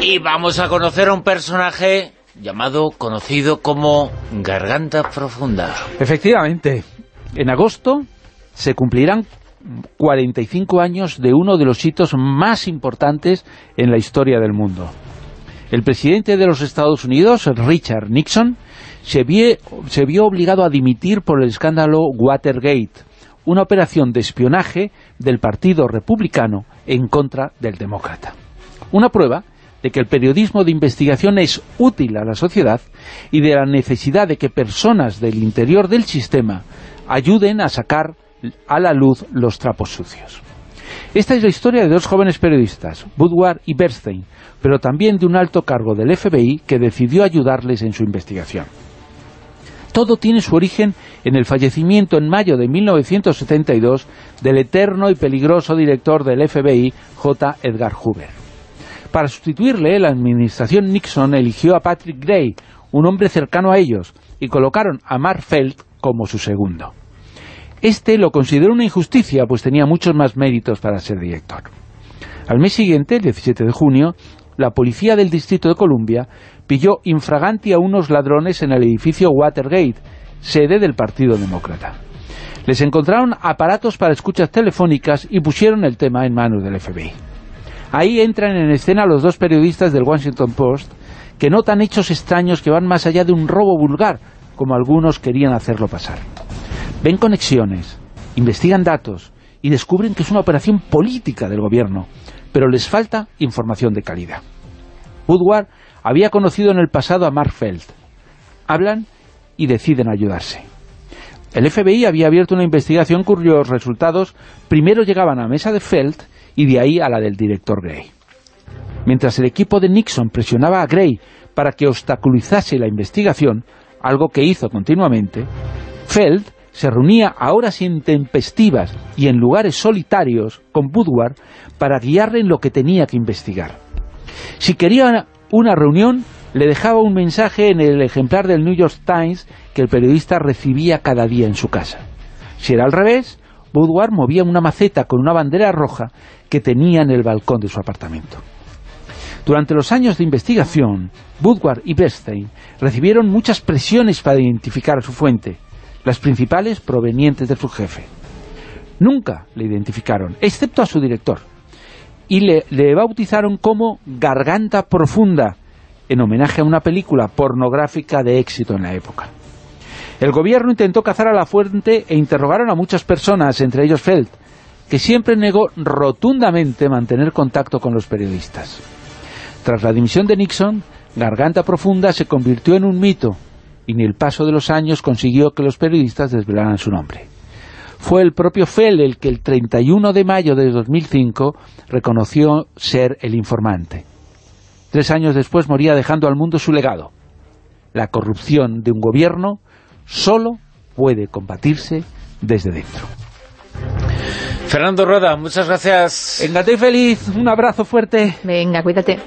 Y vamos a conocer a un personaje llamado, conocido como Garganta Profunda. Efectivamente, en agosto se cumplirán 45 años de uno de los hitos más importantes en la historia del mundo. El presidente de los Estados Unidos, Richard Nixon, se, se vio obligado a dimitir por el escándalo Watergate, una operación de espionaje del Partido Republicano en contra del demócrata. Una prueba de que el periodismo de investigación es útil a la sociedad y de la necesidad de que personas del interior del sistema ayuden a sacar a la luz los trapos sucios. Esta es la historia de dos jóvenes periodistas, Woodward y Bernstein, pero también de un alto cargo del FBI que decidió ayudarles en su investigación. Todo tiene su origen en el fallecimiento en mayo de 1972 del eterno y peligroso director del FBI, J. Edgar Hoover. Para sustituirle, la administración Nixon eligió a Patrick Gray, un hombre cercano a ellos, y colocaron a Mark Felt como su segundo. Este lo consideró una injusticia, pues tenía muchos más méritos para ser director. Al mes siguiente, el 17 de junio, la policía del Distrito de Columbia pilló infraganti a unos ladrones en el edificio Watergate, sede del Partido Demócrata. Les encontraron aparatos para escuchas telefónicas y pusieron el tema en manos del FBI. Ahí entran en escena los dos periodistas del Washington Post que notan hechos extraños que van más allá de un robo vulgar, como algunos querían hacerlo pasar. Ven conexiones, investigan datos y descubren que es una operación política del gobierno, pero les falta información de calidad. Woodward había conocido en el pasado a Mark Feld. Hablan y deciden ayudarse. El FBI había abierto una investigación cuyos resultados primero llegaban a mesa de Feld y de ahí a la del director Gray. Mientras el equipo de Nixon presionaba a Gray para que obstaculizase la investigación, algo que hizo continuamente, Feld se reunía a horas intempestivas y en lugares solitarios con Woodward para guiarle en lo que tenía que investigar. Si quería una reunión, le dejaba un mensaje en el ejemplar del New York Times que el periodista recibía cada día en su casa. Si era al revés, Woodward movía una maceta con una bandera roja que tenía en el balcón de su apartamento. Durante los años de investigación, Woodward y Bernstein recibieron muchas presiones para identificar a su fuente, las principales provenientes de su jefe. Nunca le identificaron, excepto a su director, y le, le bautizaron como Garganta Profunda, en homenaje a una película pornográfica de éxito en la época. El gobierno intentó cazar a la fuente e interrogaron a muchas personas, entre ellos Feld, que siempre negó rotundamente mantener contacto con los periodistas. Tras la dimisión de Nixon, Garganta Profunda se convirtió en un mito y ni el paso de los años consiguió que los periodistas desvelaran su nombre. Fue el propio Feld el que el 31 de mayo de 2005 reconoció ser el informante. Tres años después moría dejando al mundo su legado. La corrupción de un gobierno solo puede combatirse desde dentro. Fernando Roda, muchas gracias. Engate feliz, un abrazo fuerte. Venga, cuídate.